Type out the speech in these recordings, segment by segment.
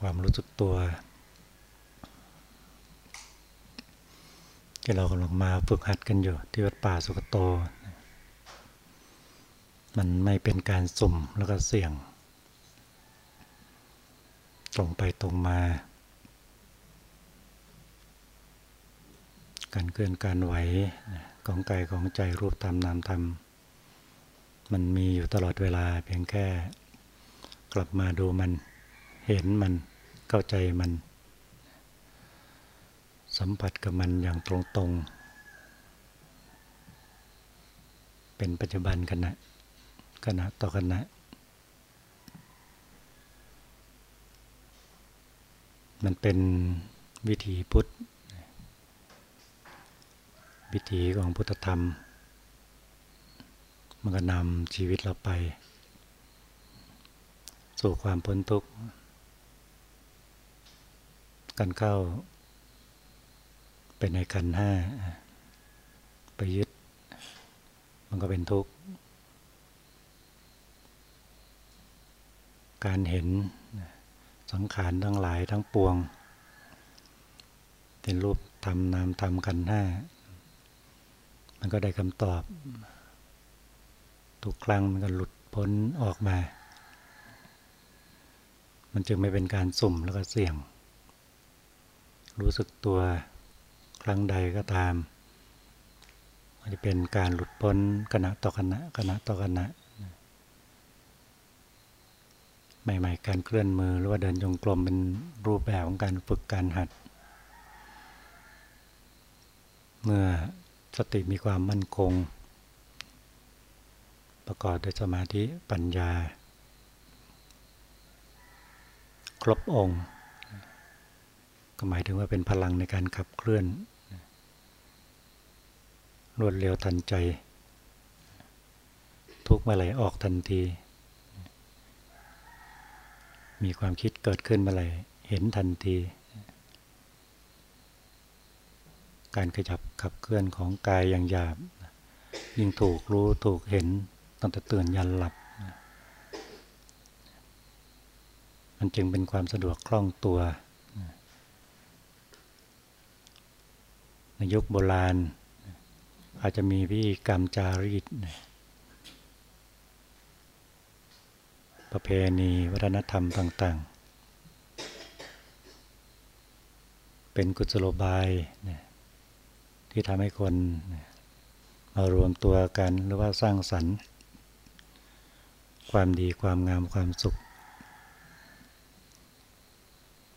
ความรู้สึกตัว ที่เรากำลังมาฝึกหัดกันอยู่ ที่วัดป่าสุกโต มันไม่เป็นการสุ่มแล้วก็เสี่ยง ตรงไปตรงมา การเคลื่อนการไหวของกายของใจรูปธรรมนามธรรมมันมีอยู่ตลอดเวลาเพียงแค่กลับมาดูมัน เห็นมันเข้าใจมัน สัมผัสกับมันอย่างตรงๆ เป็นปัจจุบันขณะขณะต่อขณะมันเป็นวิถีพุทธ วิถีของพุทธธรรม มันก็นำชีวิตเราไป สู่ความพ้นทุกข์ การเข้า เป็นในขันห้าไปยึด มันก็เป็นทุกข์ การเห็นสังขารทั้งหลายทั้งปวง เป็นรูปทำนามทำขันห้า มันก็ได้คำตอบ ทุกครั้งมันก็หลุดพ้นออกมา มันจึงไม่เป็นการสุ่มแล้วก็เสี่ยง รู้สึกตัวครั้งใดก็ตามมันจะเป็นการหลุดพ้นขณะต่อขณะขณะต่อขณะใหม่ๆ การเคลื่อนมือหรือว่าเดินจงกรมเป็นรูปแบบของการฝึกการหัด เมื่อสติมีความมั่นคง ประกอบด้วยสมาธิปัญญา ครบองค์ ก็หมายถึงว่าเป็นพลังในการขับเคลื่อน รวดเร็วทันใจ ทุกเมื่อไหร่ออกทันที มีความคิดเกิดขึ้นเมื่อไหร่เห็นทันที การขยับขับเคลื่อนของกายอย่างหยาบ ยิ่งถูกรู้ถูกเห็นตั้งแต่ตื่นยันหลับ มันจึงเป็นความสะดวกคล่องตัว ในยุคโบราณ อาจจะมีพิธีกรรมจารีต ประเพณีวัฒนธรรมต่าง ๆ เป็นกุศโลบายที่ทำให้คนมารวมตัวกันหรือว่าสร้างสรรค์ ความดีความงามความสุข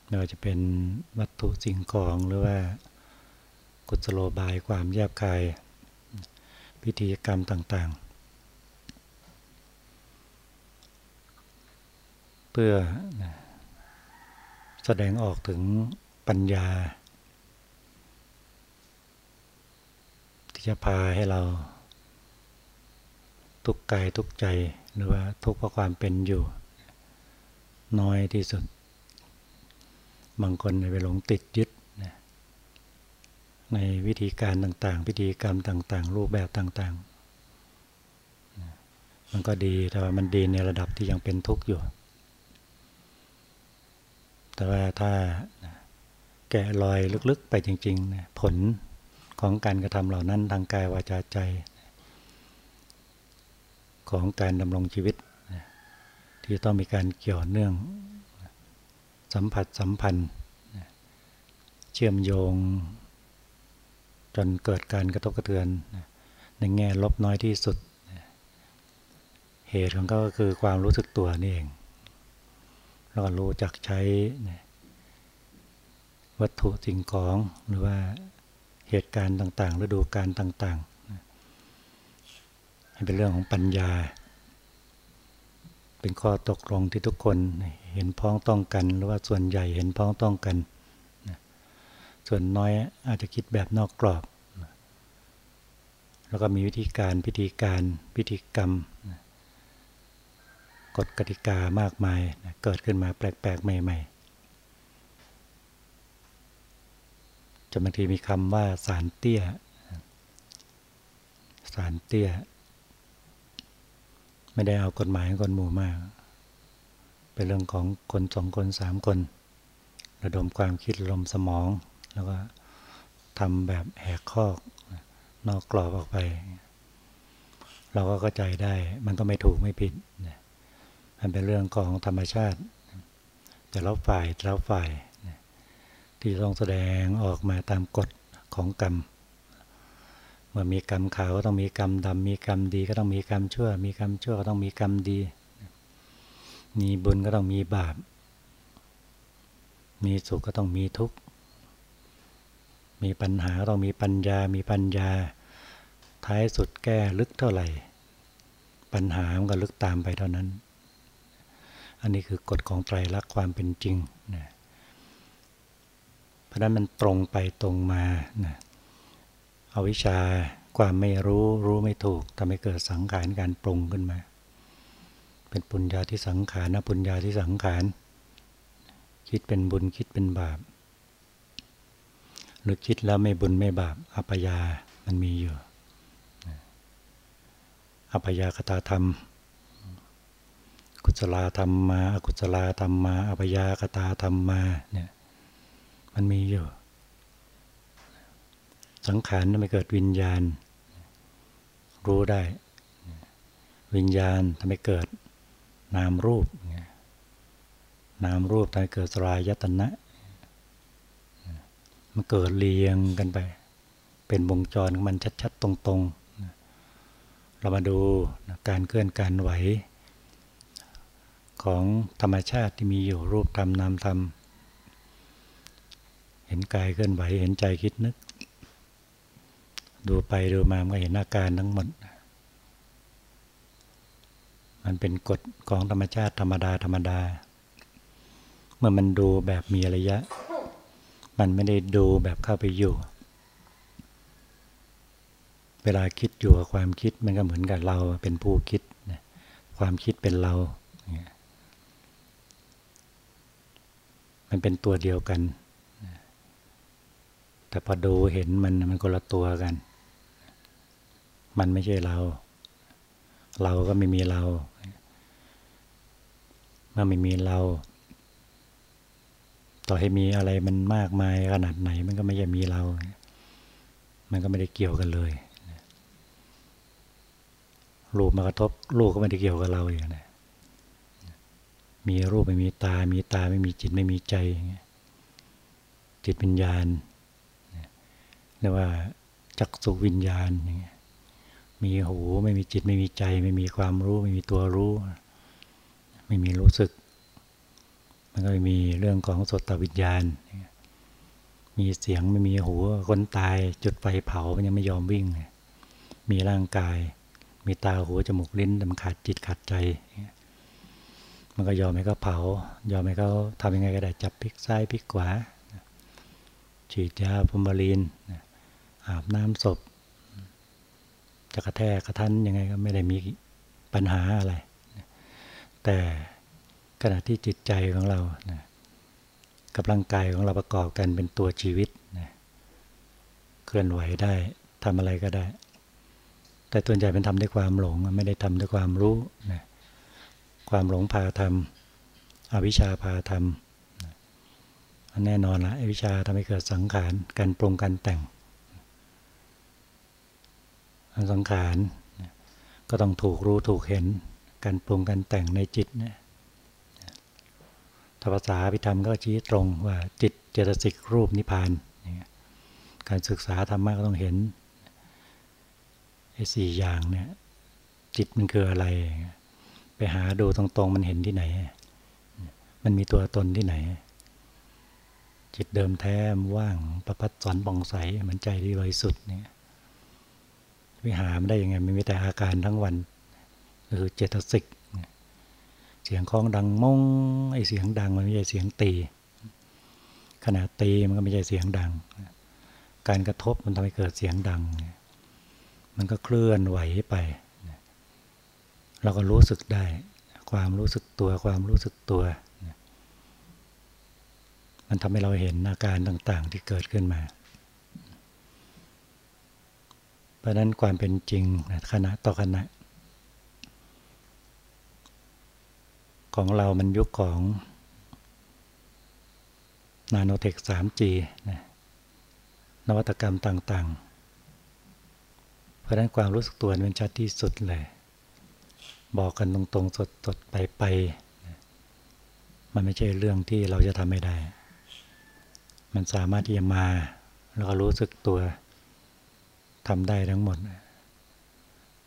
ไม่ว่าจะเป็นวัตถุสิ่งของหรือว่า กุศโลบายความแยบคาย พิธีกรรมต่างๆ เพื่อแสดงออกถึงปัญญา ที่จะพาให้เรา ทุกกายทุกใจหรือว่าทุกเพราะความเป็นอยู่ น้อยที่สุด บางคนไปหลงติดยึด ในวิธีการต่างๆ พิธีกรรมต่าง ๆ รูปแบบต่างๆ มันก็ดีแต่ว่ามันดีในระดับที่ยังเป็นทุกข์อยู่ แต่ว่าถ้าแกะรอยลึกๆไปจริงๆ ผลของการกระทำเหล่านั้นทางกายวาจาใจ ของการดำรงชีวิต ที่ต้องมีการเกี่ยวเนื่อง สัมผัสสัมพันธ์ เชื่อมโยง จนเกิดการกระทบกระเทือนในแง่ลบน้อยที่สุด เหตุของก็คือความรู้สึกตัวนี่เองแล้วก็รู้จักใช้วัตถุสิ่งของหรือว่าเหตุการณ์ต่างๆฤดูการต่างๆให้เป็นเรื่องของปัญญา เป็นข้อตกลงที่ทุกคนเห็นพ้องต้องกัน หรือว่าส่วนใหญ่เห็นพ้องต้องกัน ส่วนน้อยอาจจะคิดแบบนอกกรอบ แล้วก็มีวิธีการพิธีการพิธีกรรม กฎกติกามากมายเกิดขึ้นมาแปลกๆ ใหม่ ๆ จะบางทีมีคำว่าสารเตี้ย สารเตี้ย ไม่ได้เอากฎหมายของคนหมู่มาก เป็นเรื่องของคนสองคนสามคน ระดมความคิดระดมสมอง แล้วก็ทำแบบแหกข้อนอกกรอบออกไป เราก็เข้าใจได้ มันก็ไม่ถูกไม่ผิดมันเป็นเรื่องของธรรมชาติ แต่ละฝ่ายแต่ละฝ่าย ที่ต้องแสดงออกมาตามกฎของกรรมเมื่อมีกรรมขาวก็ต้องมีกรรมดำมีกรรมดีก็ต้องมีกรรมชั่ว มีกรรมชั่วก็ต้องมีกรรมดี มีบุญก็ต้องมีบาป มีสุขก็ต้องมีทุกข์ มีปัญหาต้องมีปัญญา มีปัญญา ท้ายสุดแก้ลึกเท่าไหร่ ปัญหามันก็ลึกตามไปเท่านั้น อันนี้คือกฎของไตรลักษณ์ความเป็นจริงนะเพราะนั้นมันตรงไปตรงมานะเอาวิชาความไม่รู้รู้ไม่ถูกทำให้เกิดสังขารการปรุงขึ้นมา เป็นปุญญาที่สังขารนะปุญญาที่สังขาร คิดเป็นบุญคิดเป็นบาป หรือคิดแล้วไม่บุญไม่บาปอัปยามันมีอยู่อัปยากตาธรรม กุศลธรรมมาอกุศลธรรมมาอัปยากตาธรรมมาเนี่ยมันมีอยู่ สังขารทำไมเกิดวิญญาณ รู้ได้ วิญญาณทำไมเกิดนามรูปนามรูปทำให้เกิดสลายยตนะ มันเกิดเรียงกันไป เป็นวงจรของมันชัดๆ ตรงๆ เรามาดูการเคลื่อนการไหว ของธรรมชาติที่มีอยู่รูปธรรมนามธรรม เห็นกายเคลื่อนไหวเห็นใจคิดนึก ดูไปดูมามันก็เห็นอาการทั้งหมด มันเป็นกฎของธรรมชาติธรรมดาธรรมดา เมื่อมันดูแบบมีระยะ มันไม่ได้ดูแบบเข้าไปอยู่ เวลาคิดอยู่กับความคิดมันก็เหมือนกับเราเป็นผู้คิดความคิดเป็นเรา มันเป็นตัวเดียวกัน แต่พอดูเห็นมันมันคนละตัวกัน มันไม่ใช่เรา เราก็ไม่มีเรา เมื่อไม่มีเรา ต่อให้มีอะไรมันมากมายขนาดไหน มันก็ไม่ใช่มีเรา มันก็ไม่ได้เกี่ยวกันเลยรูปมากระทบรูปก็ไม่ได้เกี่ยวกับเราอย่างนี้มีรูปไม่มีตา มีตาไม่มีจิตไม่มีใจ จิตวิญญาณเรียกว่าจักสุวิญญาณมีหูไม่มีจิตไม่มีใจ ไม่มีความรู้ ไม่มีตัวรู้ ไม่มีรู้สึก มันก็มีเรื่องของสตวิญญาณ มีเสียงไม่มีหูคนตายจุดไฟเผามันยังไม่ยอมวิ่ง มีร่างกาย มีตาหูจมูกลิ้นแต่มันขาดจิตขาดใจ มันก็ยอมให้เขาเผา ยอมให้เขาทำยังไงก็ได้จับพลิกซ้ายพลิกขวา ฉีดยาพมบาลีน อาบน้ำศพ จะกระแทกกระทันยังไงก็ไม่ได้มีปัญหาอะไร แต่ ขณะที่จิตใจของเรากับร่างกายของเราประกอบกันเป็นตัวชีวิตเคลื่อนไหวได้ทำอะไรก็ได้ แต่ตัวใหญ่เป็นทำด้วยความหลง ไม่ได้ทำด้วยความรู้ความหลงพาทำอวิชชาพาทำแน่นอนละอวิชชาทำให้เกิดสังขารการปรุงการแต่งสังขารก็ต้องถูกรู้ถูกเห็นการปรุงการแต่งในจิตเนี่ย ภาษาพิธรรมก็ชี้ตรงว่าจิตเจตสิกรูปนิพพาน การศึกษาธรรมะก็ต้องเห็นไอ้สี่อย่างเนี่ย จิตมันคืออะไร ไปหาดูตรงๆ มันเห็นที่ไหน มันมีตัวตนที่ไหน จิตเดิมแท้ว่างประพัดสอนบองใสเหมันใจที่บริสุทธิ์เนี่ยวิหารได้ยังไงมันมีแต่อาการทั้งวัน คือเจตสิก เสียงคล้องดังมงไอเสียงดังมันไม่ใช่เสียงตี ขณะตีมันก็ไม่ใช่เสียงดัง การกระทบมันทำให้เกิดเสียงดัง มันก็เคลื่อนไหวไป เราก็รู้สึกได้ ความรู้สึกตัว ความรู้สึกตัว มันทำให้เราเห็นอาการต่างๆที่เกิดขึ้นมาเพราะนั้นความเป็นจริงขณะต่อขณะ ของเรามันยุคของนาโนเทค 3G นะนวัตกรรมต่าง ๆ เพราะนั้นความรู้สึกตัวมันชัดที่สุดเลย บอกกันตรงๆ สดๆ ไปๆ มันไม่ใช่เรื่องที่เราจะทำไม่ได้ มันสามารถที่จะมา แล้วก็รู้สึกตัวทำได้ทั้งหมด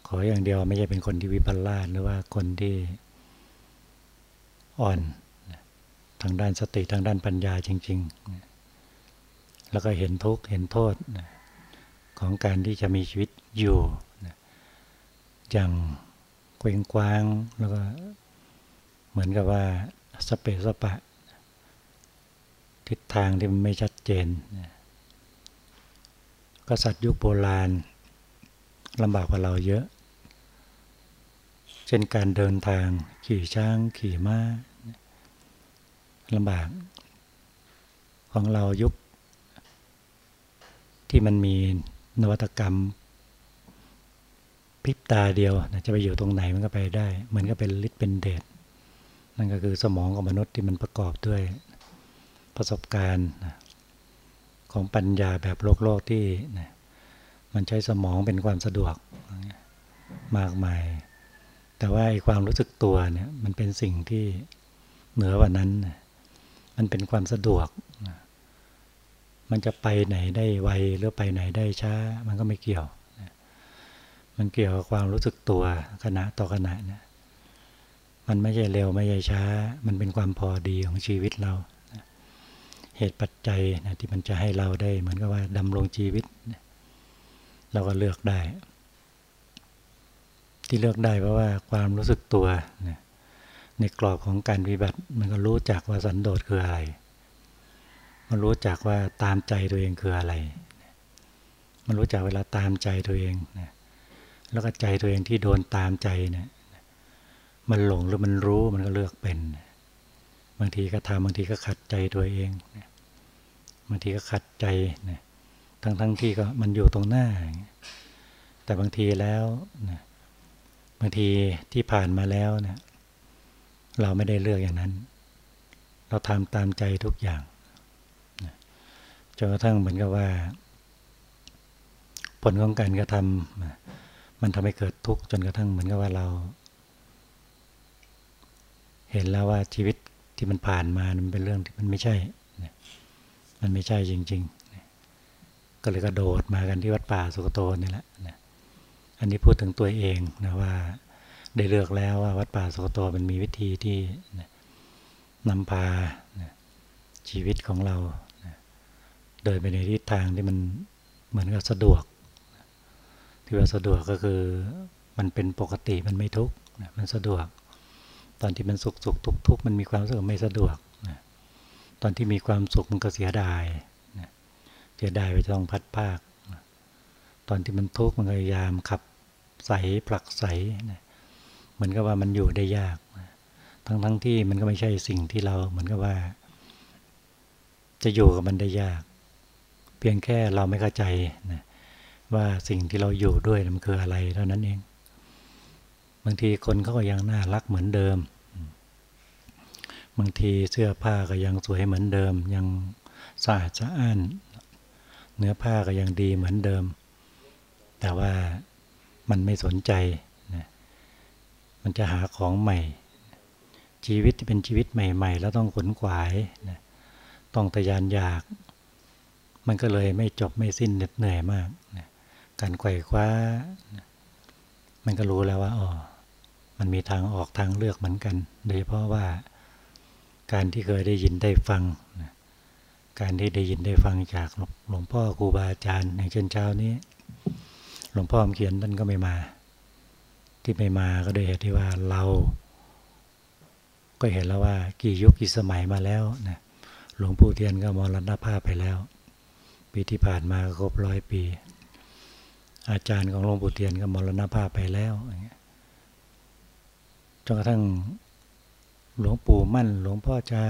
ขออย่างเดียวไม่ใช่เป็นคนที่วิปลาสหรือว่าคนที่ อ่อนทางด้านสติทางด้านปัญญาจริง ๆ แล้วก็เห็นทุกข์เห็นโทษของการที่จะมีชีวิตอยู่อย่างเกวงกว้างแล้วก็เหมือนกับว่าสเปสปะ ทิศทางที่มันไม่ชัดเจนก็สัตว์ยุคโบราณลำบากกว่าเราเยอะ เช่นการเดินทางขี่ช้างขี่ม้าลำบาก ของเรายุค ที่มันมีนวัตกรรมพริบตาเดียวจะไปอยู่ตรงไหนมันก็ไปได้ เหมือนก็เป็นฤทธิ์เป็นเดชนั่นก็คือสมองของมนุษย์ที่มันประกอบด้วยประสบการณ์ของปัญญาแบบโลกโลกที่มันใช้สมองเป็นความสะดวกมากมาย แต่ว่าไอ้ความรู้สึกตัวเนี่ย มันเป็นสิ่งที่เหนือกว่านั้น มันเป็นความสะดวก มันจะไปไหนได้ไวหรือไปไหนได้ช้า มันก็ไม่เกี่ยว มันเกี่ยวกับความรู้สึกตัวขณะต่อขณะเนี่ยมันไม่ใช่เร็วไม่ใช่ช้า มันเป็นความพอดีของชีวิตเรา เหตุปัจจัยนะที่มันจะให้เราได้ เหมือนกับว่าดำรงชีวิต เราก็เลือกได้ ที่เลือกได้เพราะว่าความรู้สึกตัวนะในกรอบของการปฏิบัติมันก็รู้จักว่าสันโดษคืออะไร มันรู้จักว่าตามใจตัวเองคืออะไร มันรู้จักเวลาตามใจตัวเองนะแล้วก็ใจตัวเองที่โดนตามใจเนะี่ยมันหลงหรือมันรู้มันก็เลือกเป็น บางทีก็ทำบางทีก็ขัดใจตัวเองบางทีก็ขัดใจนะทั้งทั้งที่ก็มันอยู่ตรงหน้า แต่บางทีแล้วนะางทีที่ผ่านมาแล้วเนะเราไม่ได้เลือกอย่างนั้น เราทำตามใจทุกอย่างจนกระทั่งเหมือนกับว่า ผลของการกระทำมันทำให้เกิดทุกข์จนกระทั่งเหมือนกับว่าเรา เห็นแล้วว่าชีวิตที่มันผ่านมามันเป็นเรื่องที่มันไม่ใช่ มันไม่ใช่จริง ๆ ก็เลยกระโดดมากันที่วัดป่าสุกโตนี่แหละ อันนี้พูดถึงตัวเองนะว่าได้เลือกแล้วว่าวัดป่าสุกโตมันมีวิธีที่นำพาชีวิตของเราเดินไปในทิศทางที่มันเหมือนกับสะดวก ที่ว่าสะดวกก็คือมันเป็นปกติมันไม่ทุกข์มันสะดวก ตอนที่มันสุขสุขทุกทุกมันมีความรู้สึกไม่สะดวก ตอนที่มีความสุขมันก็เสียดายเสียดายไปต้องพัดภาค ตอนที่มันทุกข์มันพยายามขับใสผลักใสนะเหมือนกับว่ามันอยู่ได้ยากนะทั้งทั้งที่มันก็ไม่ใช่สิ่งที่เราเหมือนกับว่า จะอยู่กับมันได้ยาก เพียงแค่เราไม่เข้าใจนะว่าสิ่งที่เราอยู่ด้วยมันคืออะไรเท่านั้นเอง บางทีคนเขาก็ยังน่ารักเหมือนเดิม บางทีเสื้อผ้าก็ยังสวยเหมือนเดิม ยังสะอาดสะอ้าน เนื้อผ้าก็ยังดีเหมือนเดิม แต่ว่ามันไม่สนใจนะมันจะหาของใหม่ ชีวิตที่เป็นชีวิตใหม่ ๆ แล้วต้องขนขวายนะต้องทยานอยาก มันก็เลยไม่จบไม่สิ้นเหน็ดเหนื่อยมากนะการไขว่คว้านะมันก็รู้แล้วว่าอ๋อมันมีทางออกทางเลือกเหมือนกัน โดยเพราะว่าการที่เคยได้ยินได้ฟังการที่ได้ยินได้ฟังจากหลวงพ่อครูบาอาจารย์อย่างเช่นเช้านี้ หลวงพ่อเขียนท่านก็ไม่มา ที่ไม่มาก็โดยเหตุที่ว่าเรา ก็เห็นแล้วว่ากี่ยุคกี่สมัยมาแล้วนะหลวงปู่เทียนก็มรณภาพไปแล้ว ปีที่ผ่านมาครบร้อยปี อาจารย์ของหลวงปู่เทียนก็มรณภาพไปแล้วจนกระทั่งหลวงปู่มั่น หลวงพ่อจา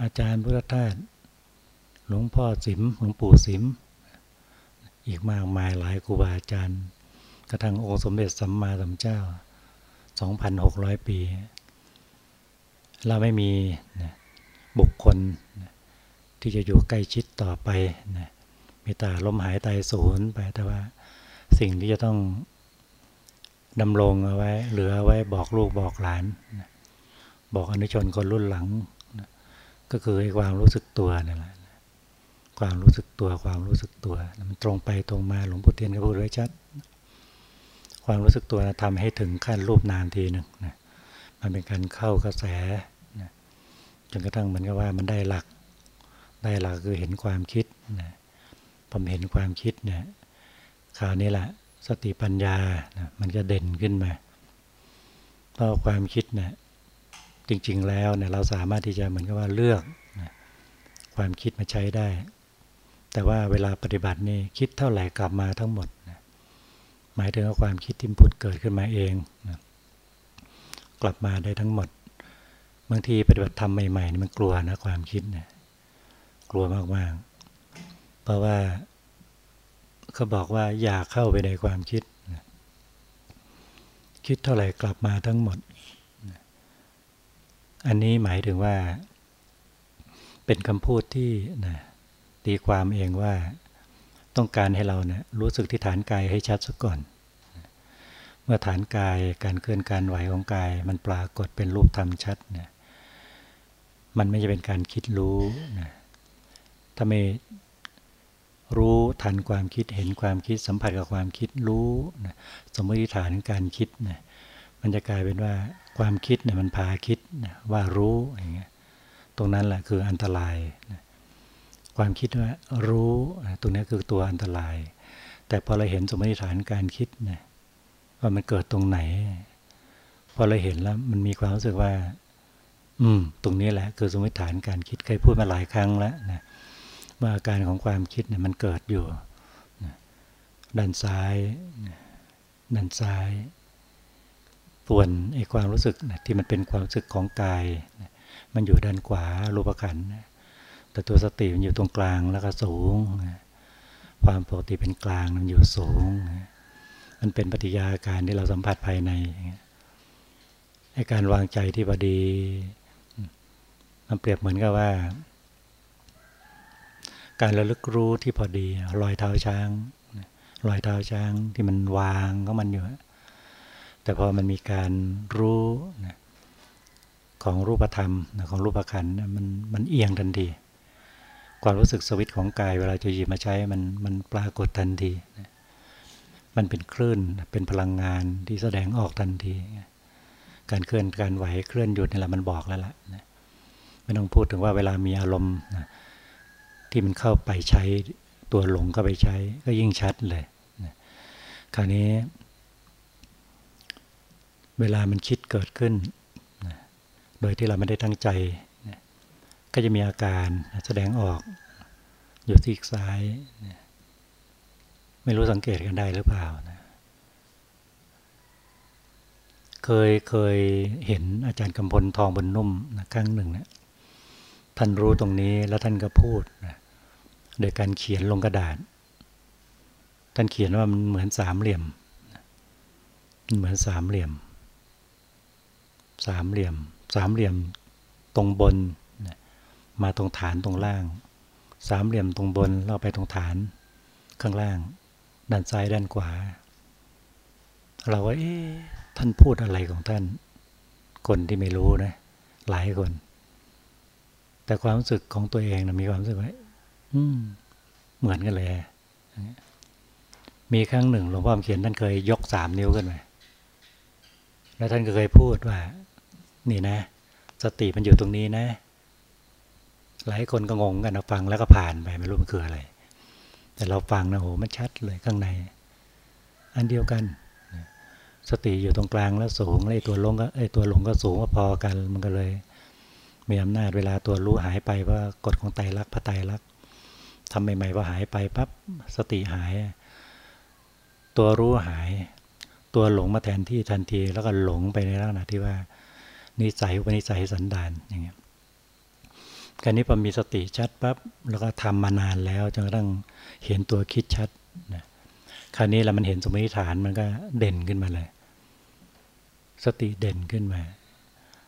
อาจารย์พุทธทาสหลวงพ่อสิมหลวงปู่สิม อีกมากมายหลายครูบาอาจารย์ กระทั่งองค์สมเด็จสัมมาสัมพุทธเจ้า 2,600 ปี เราไม่มีบุคคลที่จะอยู่ใกล้ชิดต่อไปนะมีตาลมหายใจสูญไป แต่ว่าสิ่งที่จะต้องดำรงเอาไว้ เหลือไว้บอกลูกบอกหลานนะบอกอนุชนคนรุ่นหลังนะก็คือความรู้สึกตัวนี่แหละ ความรู้สึกตัว ความรู้สึกตัว มันตรงไปตรงมาหลวงปู่เทียนก็พูดไว้ชัด ความรู้สึกตัวทำให้ถึงขั้นรูปนามทีหนึ่งนะมันเป็นการเข้ากระแสนะจนกระทั่งมือนกับว่ามันได้หลัก ได้หลักคือเห็นความคิดนะพอเห็นความคิดเนี่ยคราวนี้แหละสติปัญญานะมันจะเด่นขึ้นมาเพราะความคิดเนี่ยจริงๆแล้วเนี่ยเราสามารถที่จะเหมือนกับว่าเลือกนะความคิดมาใช้ได้ แต่ว่าเวลาปฏิบัตินี่คิดเท่าไหร่กลับมาทั้งหมดนะหมายถึงความคิดที่ผุดเกิดขึ้นมาเองนะกลับมาได้ทั้งหมด บางทีปฏิบัติธรรมใหม่ๆนี่มันกลัวนะความคิดเนี่ยกลัวมากๆ เพราะว่าเขาบอกว่าอย่าเข้าไปในความคิดคิดเท่าไหร่กลับมาทั้งหมดอันนี้หมายถึงว่า เป็นคำพูดที่นะ ตีความเองว่าต้องการให้เราเนะี่ยรู้สึกที่ฐานกายให้ชัดซะก่อน เมื่อฐานกายการเคลื่อนการไหวของกาย มันปรากฏเป็นรูปธรรมชัดเนะมันไม่จะเป็นการคิดรู้นะถ้าไม่รู้ทันความคิดเห็นความคิดสัมผัสกับความคิดรู้นะสมมติฐานการคิดนะมันจะกลายเป็นว่าความคิดเนี่ยมันพาคิดนะว่ารู้อย่างเงี้ยตรงนั้นแหละคืออันตรายนะ ความคิดว่ารู้ตรงนี้คือตัวอันตราย แต่พอเราเห็นสมมติฐานการคิดนะว่ามันเกิดตรงไหน พอเราเห็นแล้วมันมีความรู้สึกว่า อืม ตรงนี้แหละ คือสมมติฐานการคิดเคยพูดมาหลายครั้งแล้วนะว่าอาการของความคิดเนี่ยมันเกิดอยู่ด้านซ้ายด้านซ้ายส่วนไอ้ความรู้สึกนะที่มันเป็นความรู้สึกของกายมันอยู่ด้านขวารูปขัน แต่ตัวสติมันอยู่ตรงกลางแล้วก็สูง ความปกติเป็นกลางมันอยู่สูง มันเป็นปฏิยาการที่เราสัมผัสภายในไอ้การวางใจที่พอดี มันเปรียบเหมือนกับว่า การระลึกรู้ที่พอดี รอยเท้าช้าง รอยเท้าช้างที่มันวางก็มันอยู่ แต่พอมันมีการรู้ของรูปธรรมของรูปขันมันมันเอียงทันที ความรู้สึกสวิตของกายเวลาจะหยิบมาใช้มันมันปรากฏทันที มันเป็นคลื่นเป็นพลังงานที่แสดงออกทันที การเคลื่อนการไหวเคลื่อนหยุดนี่แหละมันบอกแล้วล่ะไม่ต้องพูดถึงว่าเวลามีอารมณ์ที่มันเข้าไปใช้ตัวหลงก็ไปใช้ ก็ยิ่งชัดเลยคราวนี้ เวลามันคิดเกิดขึ้น โดยที่เราไม่ได้ตั้งใจ ก็จะมีอาการแสดงออกอยู่ที่ซ้าย ไม่รู้สังเกตกันได้หรือเปล่านะเคยเคยเห็นอาจารย์กำพลทองบนนุ่มนะครั้งหนึ่งเนะท่านรู้ตรงนี้แล้วท่านก็พูดนะโดยการเขียนลงกระดาษ ท่านเขียนว่ามันเหมือนสามเหลี่ยมมันเหมือนสามเหลี่ยม สามเหลี่ยม สามเหลี่ยม ตรงบน มาตรงฐานตรงล่าง สามเหลี่ยมตรงบนเราไปตรงฐาน ข้างล่าง ด้านซ้ายด้านขวา เราว่าเอ๊ะท่านพูดอะไรของท่าน คนที่ไม่รู้นะ หลายคน แต่ความรู้สึกของตัวเองนะมีความรู้สึกว่าอืม เหมือนกันเลยมีครั้งหนึ่งหลวงพ่อเขียนท่านเคยยกสามนิ้วขึ้นไปแล้วท่านก็เคยพูดว่า นี่นะ สติมันอยู่ตรงนี้นะ หลายคนก็งงกันนะฟังแล้วก็ผ่านไปไม่รู้มันคืออะไร แต่เราฟังนะโหมันชัดเลยข้างใน อันเดียวกัน สติอยู่ตรงกลางแล้วสูงไอ้ตัวลงก็ไอ้ตัวหลงก็สูงพอกันมันก็เลยมีอำนาจเวลาตัวรู้หายไปเพรากฎของไตรลักษณ์พระไตรลักษณ์ทำใหม่ๆพอหายไปปั๊บสติหาย ตัวรู้หาย ตัวหลงมาแทนที่ทันทีแล้วก็หลงไปในลักษณะที่ว่า นิสัยอุปนิสัยสันดานอย่างเงี้ย การนี้พอมีสติชัดปั๊บแล้วก็ทำมานานแล้วจนกระทั่งเห็นตัวคิดชัดนะคราวนี้เรามันเห็นสมมติฐานมันก็เด่นขึ้นมาเลย สติเด่นขึ้นมา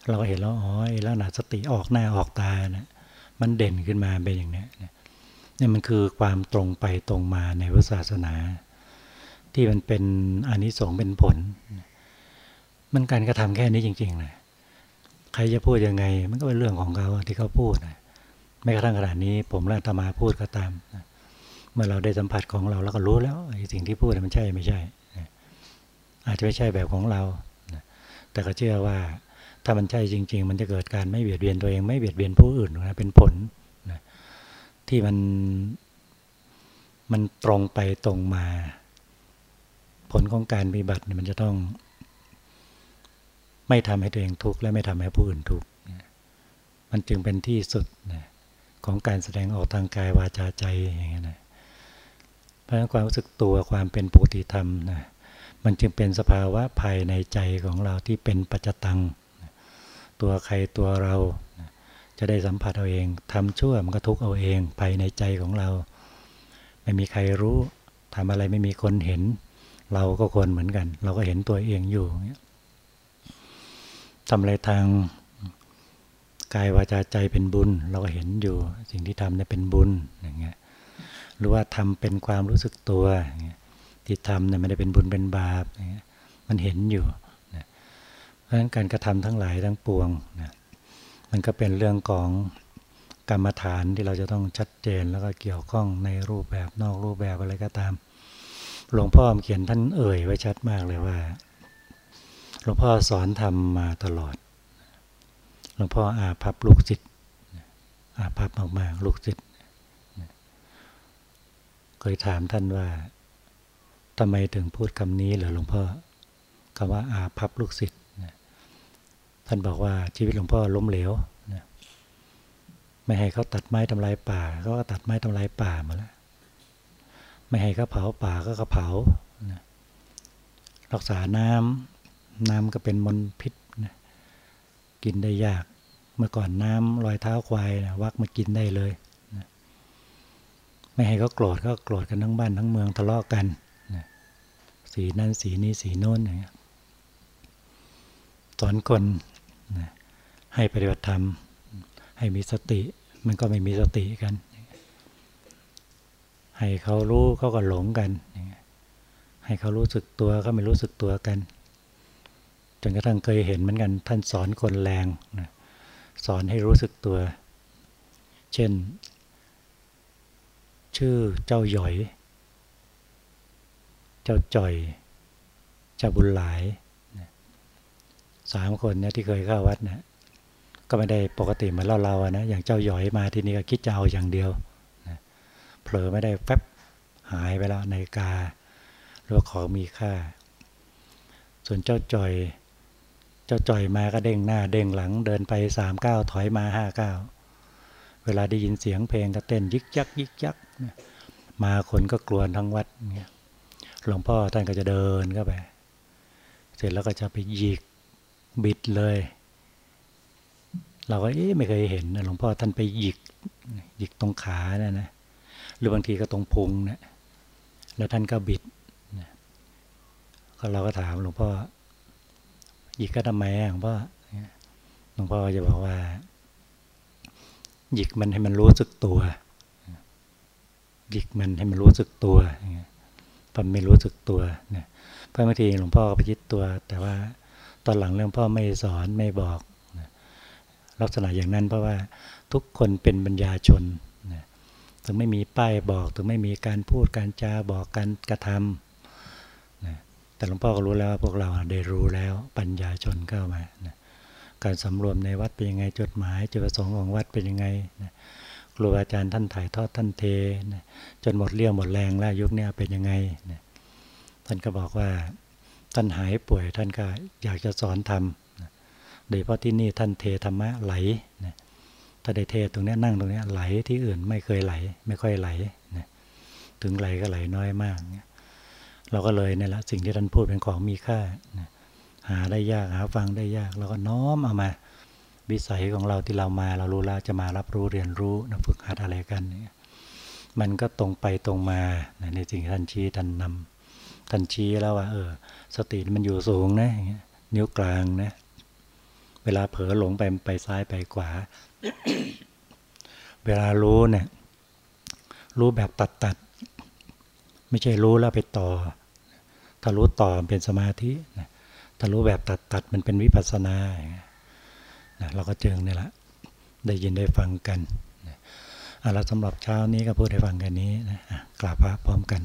เราก็เห็นแล้วอ๋อแล้วหนะสติออกหน้าออกตานะมันเด่นขึ้นมาเป็นอย่างนี้นี่มันคือความตรงไปตรงมาในพุทธศาสนา ที่มันเป็นอานิสงส์เป็นผล มันการกระทำแค่นี้จริงๆนะใครจะพูดยังไง มันก็เป็นเรื่องของเขาที่เขาพูดนะ ไม่กระทั่งขนาดนี้ ผมและตมาพูดก็ตามนะเมื่อเราได้สัมผัสของเราแล้วก็รู้แล้วไอ้สิ่งที่พูดมันใช่ไม่ใช่ อาจจะไม่ใช่แบบของเรา แต่ก็เชื่อว่าถ้ามันใช่จริง ๆ มันจะเกิดการไม่เบียดเบียนตัวเองไม่เบียดเบียนผู้อื่นนะเป็นผลนะที่มันมันตรงไปตรงมา ผลของการปฏิบัติมันจะต้อง ไม่ทำให้ตัวเองทุกข์และไม่ทำให้ผู้อื่นทุกข์มันจึงเป็นที่สุดนะ ของการแสดงออกทางกายวาจาใจอย่างนี้นะเพราะความรู้สึกตัวความเป็นปกติธรรมนะมันจึงเป็นสภาวะภายในใจของเราที่เป็นปัจจตัง ตัวใครตัวเราจะได้สัมผัสเอาเองทำชั่วมันก็ทุกเอาเองภายในใจของเรา ไม่มีใครรู้ทำอะไรไม่มีคนเห็น เราก็ควรเหมือนกัน เราก็เห็นตัวเองอยู่ทำอะไรทาง กายวาจาใจเป็นบุญ เราก็เห็นอยู่สิ่งที่ทำเนี่ยเป็นบุญอย่างเงี้ยหรือว่าทำเป็นความรู้สึกตัวอย่างเงี้ยที่ทำเนี่ยไม่ได้เป็นบุญเป็นบาปมันเห็นอยู่นะเพราะฉะนั้นการกระทำทั้งหลายทั้งปวงนะมันก็เป็นเรื่องของกรรมฐานที่เราจะต้องชัดเจนแล้วก็เกี่ยวข้องในรูปแบบนอกรูปแบบอะไรก็ตาม หลวงพ่อเขียนท่านเอ่ยไว้ชัดมากเลยว่าหลวงพ่อสอนทำมาตลอด ลวงพ่ออาภัพลูกจิตอาภัพมากๆลูกจิตเคยถามท่านว่าทำไมถึงพูดคำนี้เหรอหลวงพ่อคำว่าอาภัพลูกศิษย์ท่านบอกว่าชีวิตหลวงพ่อล้มเหลวไม่ให้เขาตัดไม้ทำลายป่าเขาก็ตัดไม้ทำลายป่ามาแล้วไม่ให้เขาเผาป่าก็เขาเผารักษาน้ำน้ำก็เป็นมลพิษกินได้ยาก มื่อก่อนน้ำรอยเท้าควายนะวักมากินได้เลยนะไม่ให้เขาโกรธก็โกรธกันทั้งบ้านทั้งเมืองทะเลาะกกันสีนั้นสีนี้สีโน้นอย่างเงี้ยสอนคนนะให้ปฏิบัติธรรม ให้มีสติ มันก็ไม่มีสติกัน ให้เขารู้เขาก็หลงกัน ให้เขารู้สึกตัวก็ไม่รู้สึกตัวกันจนกระทั่งเคยเห็นเหมือนกันท่านสอนคนแรงนะ สอนให้รู้สึกตัว เช่น ชื่อเจ้าหยอย เจ้าจ่อยเจ้าบุญหลายสามคนเนี่ยที่เคยเข้าวัดนะก็ไม่ได้ปกติเหมือนเราเราอะนะอย่างเจ้าหยอยมาที่นี่ก็คิดจะเอาอย่างเดียวนะเผลอไม่ได้แฟบหายไปแล้วในกาหรือว่าของมีค่า ส่วนเจ้าจ่อย จ้าจ่อยมาก็เด้งหน้าเด้งหลัง เดินไปสามเก้าถอยมาห้าเก้าเวลาได้ยินเสียงเพลงก็เต้นยิกยักยิกยักมาคนก็กลัวทั้งวัดเนี่ยหลวงพ่อท่านก็จะเดินเข้าไปเสร็จแล้วก็จะไปหยิกบิดเลย เราก็เอ๊ะไม่เคยเห็นหลวงพ่อท่านไปหยิกหยิกตรงขาเนี่ยนะหรือบางทีก็ตรงพุงเนะแล้วท่านก็บิดเราก็ถามหลวงพ่อ หยิกก็ทำไมหลวงพ่อหลวงพ่อจะบอกว่า หยิกมันให้มันรู้สึกตัว หยิกมันให้มันรู้สึกตัวอย่างเงี้ยพอไม่รู้สึกตัวเนี่ยพระบางทีหลวงพ่อก็ไปยึดตัว แต่ว่าตอนหลังหลวงพ่อไม่สอนไม่บอกลักษณะอย่างนั้นเพราะว่าทุกคนเป็นบัญญาชนนะถึงไม่มีป้ายบอก ถึงไม่มีการพูดการจาบอกการกระทำ แต่หลวงพ่อก็รู้แล้วว่าพวกเราได้รู้แล้วปัญญาชนเข้ามานะการสำรวมในวัดเป็นยังไงจดหมายจุดประสงค์ของวัดเป็นยังไงนะครูอาจารย์ท่านถ่ายทอดท่านเทนะจนหมดเรี่ยวหมดแรงแล้วยุคนี้เป็นยังไงนะท่านก็บอกว่าท่านหายป่วยท่านก็อยากจะสอนธรรมนะโดยเพราะที่นี่ท่านเทธรรมะไหลนะถ้าได้เทตรงนี้นั่งตรงนี้ไหลที่อื่นไม่เคยไหล ไม่ค่อยไหลนะถึงไหลก็ไหลน้อยมากนะ เราก็เลยนี่แหละสิ่งที่ท่านพูดเป็นของมีค่า หาได้ยากหาฟังได้ยากเราก็น้อมเอามาวิสัยของเราที่เรามา เรารู้แล้วจะมารับรู้เรียนรู้นะฝึกหัดอะไรกันเนี่ยมันก็ตรงไปตรงมาในสิ่งท่านชี้ท่านนำท่านชี้แล้วว่า เออ สติมันอยู่สูงนะนิ้วกลางนะ เวลาเผลอหลงไปไปซ้ายไปขวา เวลารู้เนี่ย รู้แบบตัดตัด ไม่ใช่รู้แล้วไปต่อ ถ้ารู้ต่อเป็นสมาธิถ้ารู้แบบตัดตัดมันเป็นวิปัสสนาเราก็เจอเนี่ยแหละได้ยินได้ฟังกันแล้วสำหรับเช้านี้ก็พูดให้ฟังกันนี้นะกราบพระพร้อมกัน